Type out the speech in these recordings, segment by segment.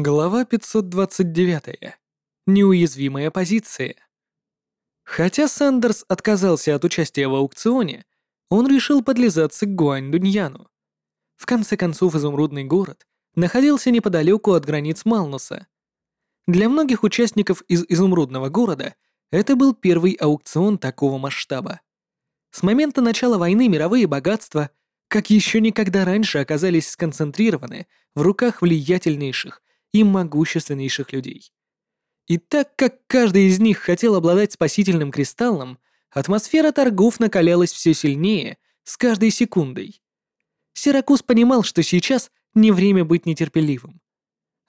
Глава 529. Неуязвимая позиция. Хотя Сандерс отказался от участия в аукционе, он решил подлизаться к Гуань Дуньяну. В конце концов, изумрудный город находился неподалеку от границ Малнуса. Для многих участников из изумрудного города это был первый аукцион такого масштаба. С момента начала войны мировые богатства, как еще никогда раньше, оказались сконцентрированы в руках влиятельнейших и могущественнейших людей. И так как каждый из них хотел обладать спасительным кристаллом, атмосфера торгов накалялась все сильнее с каждой секундой. Сиракус понимал, что сейчас не время быть нетерпеливым.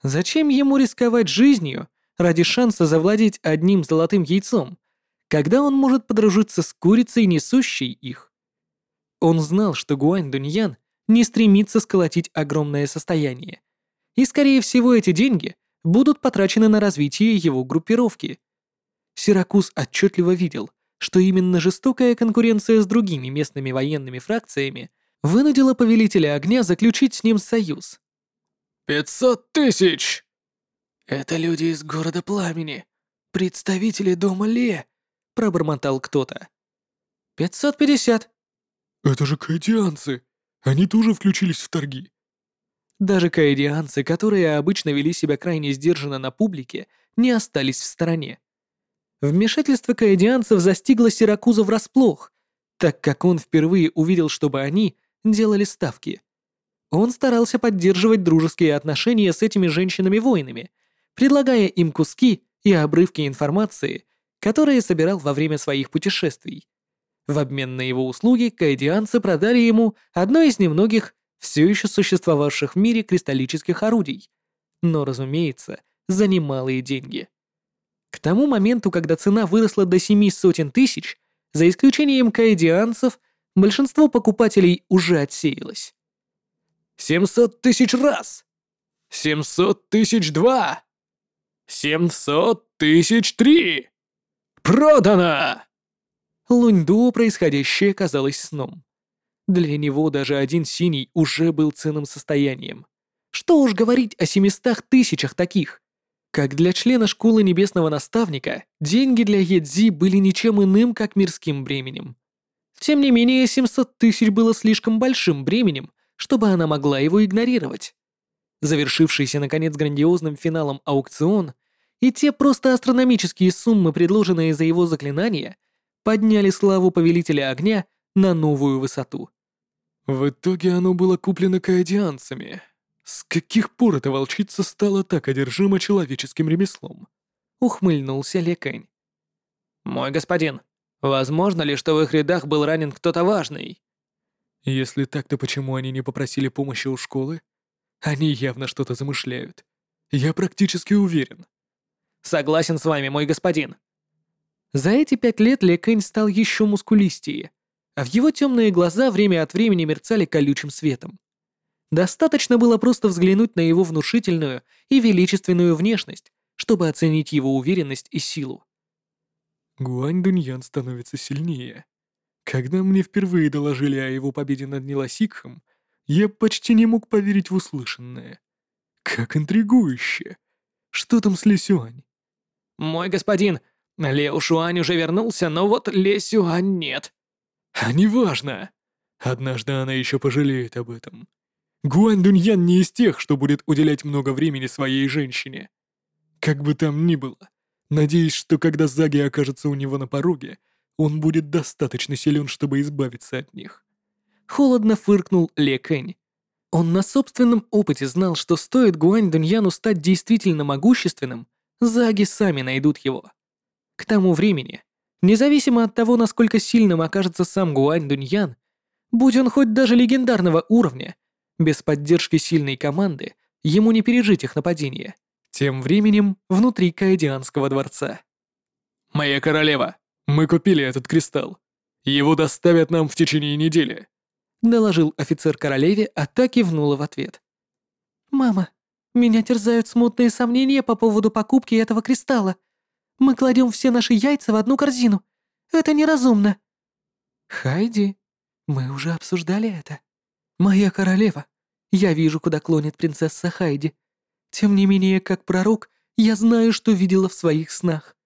Зачем ему рисковать жизнью ради шанса завладеть одним золотым яйцом, когда он может подружиться с курицей, несущей их? Он знал, что Гуань Дуньян не стремится сколотить огромное состояние, и, скорее всего, эти деньги будут потрачены на развитие его группировки. Сиракуз отчетливо видел, что именно жестокая конкуренция с другими местными военными фракциями вынудила повелителя огня заключить с ним союз. «Пятьсот тысяч!» «Это люди из города Пламени, представители дома Ле», — пробормотал кто-то. «Пятьсот пятьдесят». «Это же кайдианцы! Они тоже включились в торги!» Даже каэрианцы, которые обычно вели себя крайне сдержанно на публике, не остались в стороне. Вмешательство каэдианцев застигло Сиракуза врасплох, так как он впервые увидел, чтобы они делали ставки. Он старался поддерживать дружеские отношения с этими женщинами-воинами, предлагая им куски и обрывки информации, которые собирал во время своих путешествий. В обмен на его услуги каэдианцы продали ему одно из немногих все еще существовавших в мире кристаллических орудий, но, разумеется, за немалые деньги. К тому моменту, когда цена выросла до семи сотен тысяч, за исключением каэдианцев, большинство покупателей уже отсеялось. «Семьсот тысяч раз! Семьсот тысяч два! Семьсот тысяч три! Продано!» Луньдуо происходящее казалось сном. Для него даже один синий уже был ценным состоянием. Что уж говорить о семистах тысячах таких. Как для члена школы небесного наставника, деньги для Едзи были ничем иным, как мирским бременем. Тем не менее, 700 тысяч было слишком большим бременем, чтобы она могла его игнорировать. Завершившийся, наконец, грандиозным финалом аукцион и те просто астрономические суммы, предложенные за его заклинания, подняли славу Повелителя Огня на новую высоту. В итоге оно было куплено каодианцами. С каких пор эта волчица стала так одержима человеческим ремеслом? Ухмыльнулся Лекань. «Мой господин, возможно ли, что в их рядах был ранен кто-то важный?» Если так, то почему они не попросили помощи у школы? Они явно что-то замышляют. Я практически уверен. Согласен с вами, мой господин. За эти пять лет Лекэнь стал еще мускулистее а в его темные глаза время от времени мерцали колючим светом. Достаточно было просто взглянуть на его внушительную и величественную внешность, чтобы оценить его уверенность и силу. Гуань Дуньян становится сильнее. Когда мне впервые доложили о его победе над Ниласикхом, я почти не мог поверить в услышанное. Как интригующе. Что там с Ле Сюань? Мой господин, Ле Шуань уже вернулся, но вот Ле Сюань нет. А неважно. Однажды она еще пожалеет об этом. Гуань Дуньян не из тех, что будет уделять много времени своей женщине. Как бы там ни было, надеюсь, что когда Заги окажется у него на пороге, он будет достаточно силен, чтобы избавиться от них. Холодно фыркнул Ле Кэнь. Он на собственном опыте знал, что стоит Гуань Дуньяну стать действительно могущественным, Заги сами найдут его. К тому времени Независимо от того, насколько сильным окажется сам Гуань Дуньян, будь он хоть даже легендарного уровня, без поддержки сильной команды ему не пережить их нападение. Тем временем внутри Каэдианского дворца. «Моя королева, мы купили этот кристалл. Его доставят нам в течение недели», — доложил офицер королеве, а та кивнула в ответ. «Мама, меня терзают смутные сомнения по поводу покупки этого кристалла», мы кладем все наши яйца в одну корзину. Это неразумно». «Хайди, мы уже обсуждали это. Моя королева, я вижу, куда клонит принцесса Хайди. Тем не менее, как пророк, я знаю, что видела в своих снах.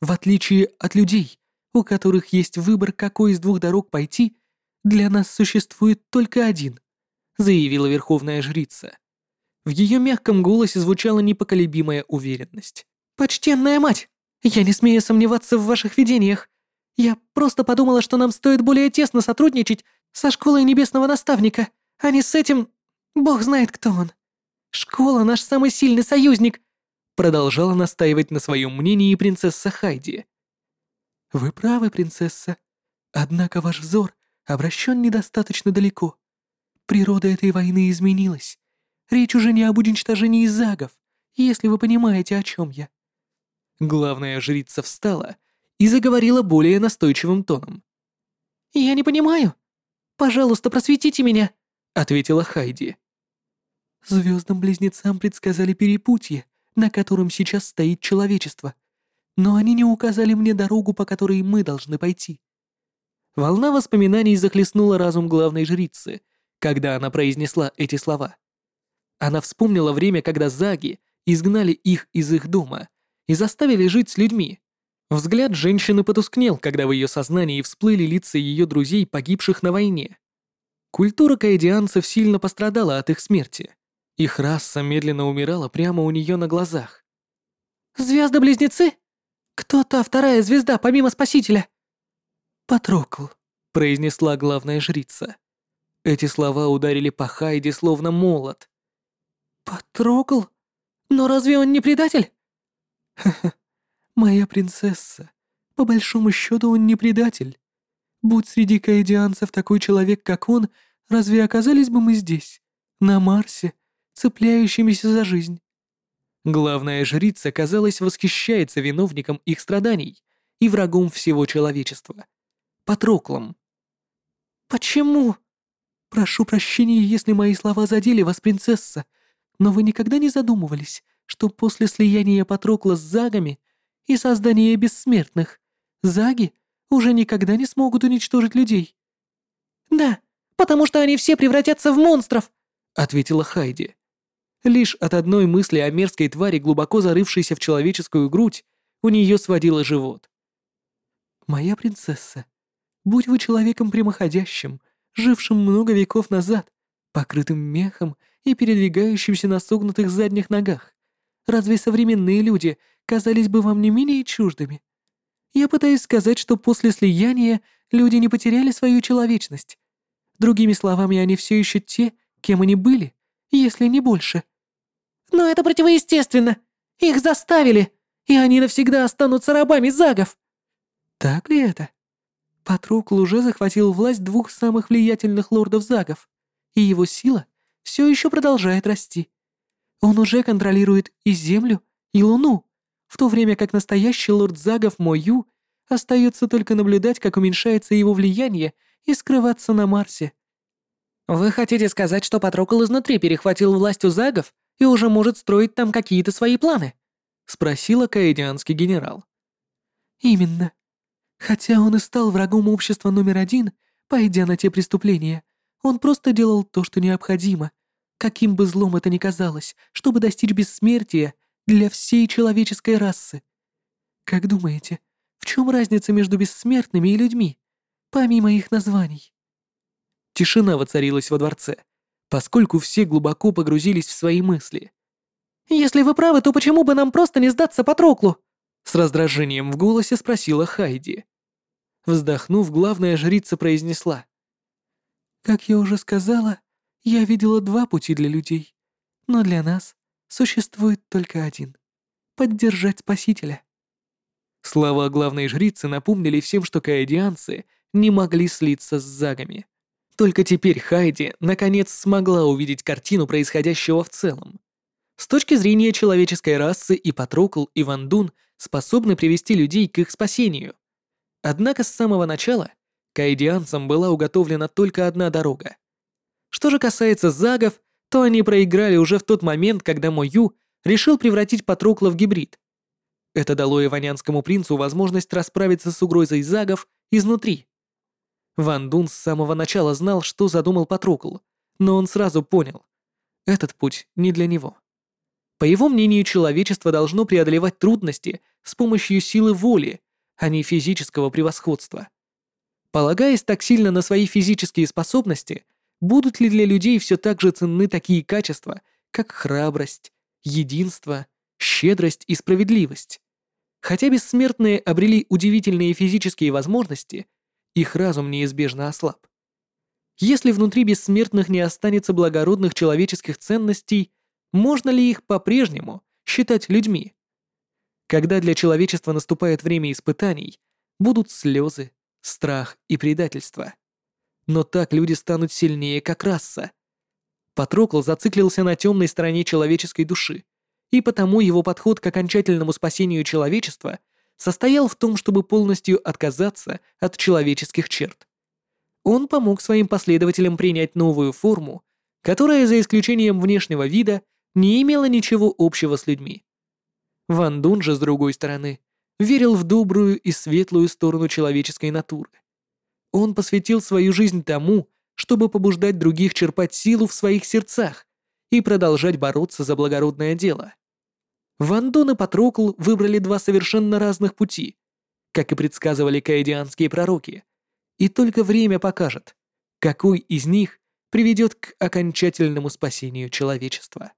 В отличие от людей, у которых есть выбор, какой из двух дорог пойти, для нас существует только один, заявила верховная жрица. В ее мягком голосе звучала непоколебимая уверенность. «Почтенная мать, я не смею сомневаться в ваших видениях. Я просто подумала, что нам стоит более тесно сотрудничать со школой небесного наставника, а не с этим... Бог знает, кто он. Школа — наш самый сильный союзник», продолжала настаивать на своем мнении принцесса Хайди. «Вы правы, принцесса. Однако ваш взор обращен недостаточно далеко. Природа этой войны изменилась. Речь уже не об уничтожении загов, если вы понимаете, о чем я». Главная жрица встала и заговорила более настойчивым тоном. «Я не понимаю. Пожалуйста, просветите меня», — ответила Хайди. Звездным близнецам предсказали перепутье, на котором сейчас стоит человечество, но они не указали мне дорогу, по которой мы должны пойти. Волна воспоминаний захлестнула разум главной жрицы, когда она произнесла эти слова. Она вспомнила время, когда заги изгнали их из их дома и заставили жить с людьми. Взгляд женщины потускнел, когда в ее сознании всплыли лица ее друзей, погибших на войне. Культура каэдианцев сильно пострадала от их смерти. Их раса медленно умирала прямо у нее на глазах. «Звезды-близнецы? Кто та вторая звезда, помимо Спасителя?» «Патрокл», — произнесла главная жрица. Эти слова ударили по Хайде словно молот. «Патрокл? Но разве он не предатель?» «Ха-ха, моя принцесса, по большому счету он не предатель. Будь среди каэдианцев такой человек, как он, разве оказались бы мы здесь, на Марсе, цепляющимися за жизнь?» Главная жрица, казалось, восхищается виновником их страданий и врагом всего человечества. Патроклом. «Почему?» «Прошу прощения, если мои слова задели вас, принцесса, но вы никогда не задумывались, что после слияния Патрокла с Загами и создания бессмертных, Заги уже никогда не смогут уничтожить людей?» «Да, потому что они все превратятся в монстров», — ответила Хайди. Лишь от одной мысли о мерзкой твари, глубоко зарывшейся в человеческую грудь, у нее сводило живот. «Моя принцесса, будь вы человеком прямоходящим, жившим много веков назад, покрытым мехом и передвигающимся на согнутых задних ногах. Разве современные люди казались бы вам не менее чуждыми? Я пытаюсь сказать, что после слияния люди не потеряли свою человечность. Другими словами, они все еще те, кем они были, если не больше. Но это противоестественно. Их заставили, и они навсегда останутся рабами загов. Так ли это? Патрукл уже захватил власть двух самых влиятельных лордов загов, и его сила все еще продолжает расти. Он уже контролирует и Землю, и Луну, в то время как настоящий лорд Загов Мою остается только наблюдать, как уменьшается его влияние и скрываться на Марсе. «Вы хотите сказать, что Патрокол изнутри перехватил власть у Загов и уже может строить там какие-то свои планы?» — спросила каэдианский генерал. «Именно. Хотя он и стал врагом общества номер один, пойдя на те преступления, он просто делал то, что необходимо, каким бы злом это ни казалось, чтобы достичь бессмертия для всей человеческой расы. Как думаете, в чем разница между бессмертными и людьми, помимо их названий? Тишина воцарилась во дворце, поскольку все глубоко погрузились в свои мысли. «Если вы правы, то почему бы нам просто не сдаться Патроклу?» С раздражением в голосе спросила Хайди. Вздохнув, главная жрица произнесла. «Как я уже сказала, я видела два пути для людей, но для нас существует только один — поддержать Спасителя». Слова главной жрицы напомнили всем, что каэдианцы не могли слиться с загами. Только теперь Хайди наконец смогла увидеть картину происходящего в целом. С точки зрения человеческой расы и Патрокл, и Вандун способны привести людей к их спасению. Однако с самого начала каэдианцам была уготовлена только одна дорога. Что же касается загов, то они проиграли уже в тот момент, когда Мою решил превратить Патрокла в гибрид. Это дало Иванянскому принцу возможность расправиться с угрозой загов изнутри. Ван Дун с самого начала знал, что задумал Патрокл, но он сразу понял — этот путь не для него. По его мнению, человечество должно преодолевать трудности с помощью силы воли, а не физического превосходства. Полагаясь так сильно на свои физические способности, будут ли для людей все так же ценны такие качества, как храбрость, единство, щедрость и справедливость? Хотя бессмертные обрели удивительные физические возможности, их разум неизбежно ослаб. Если внутри бессмертных не останется благородных человеческих ценностей, можно ли их по-прежнему считать людьми? Когда для человечества наступает время испытаний, будут слезы, страх и предательство. Но так люди станут сильнее как раса. Патрокл зациклился на темной стороне человеческой души, и потому его подход к окончательному спасению человечества состоял в том, чтобы полностью отказаться от человеческих черт. Он помог своим последователям принять новую форму, которая, за исключением внешнего вида, не имела ничего общего с людьми. Ван Дун же, с другой стороны, верил в добрую и светлую сторону человеческой натуры. Он посвятил свою жизнь тому, чтобы побуждать других черпать силу в своих сердцах и продолжать бороться за благородное дело. Ван Дун и Патрокл выбрали два совершенно разных пути, как и предсказывали каэдианские пророки, и только время покажет, какой из них приведет к окончательному спасению человечества.